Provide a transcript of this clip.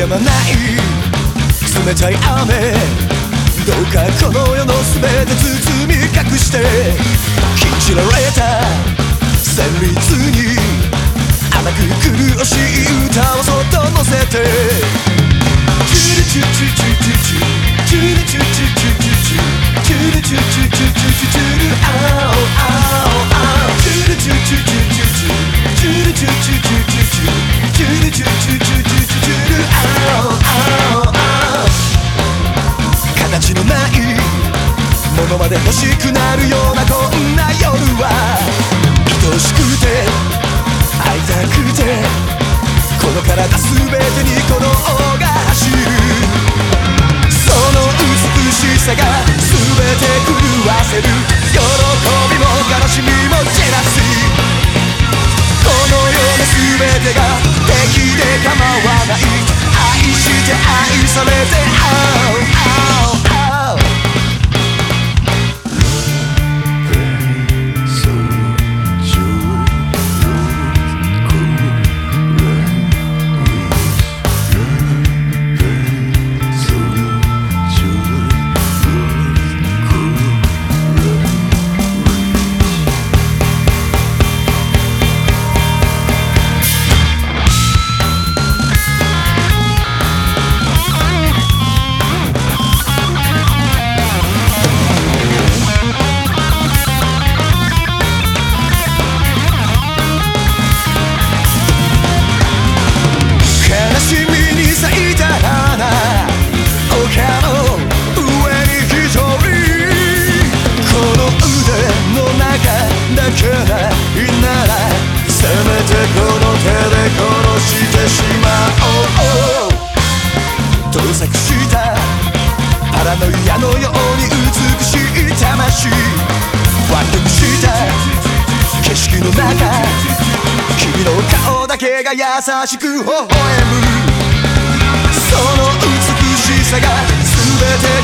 止まない冷たい雨。どうかこの世の全て包み隠して禁じられた旋律に甘く苦しい歌をそっと乗せて。チュルチュチュチュのまで欲しくなるようなこんな夜は。愛しくて会いたくてこの体全てに鼓動が走る。その美しさが全て狂わせる。喜びも悲しみもジェラシー。この世の全てが敵で構わない。愛して愛されてパラノイアのように美しい魂。悪くした景色の中君の顔だけが優しく微笑む。その美しさが全て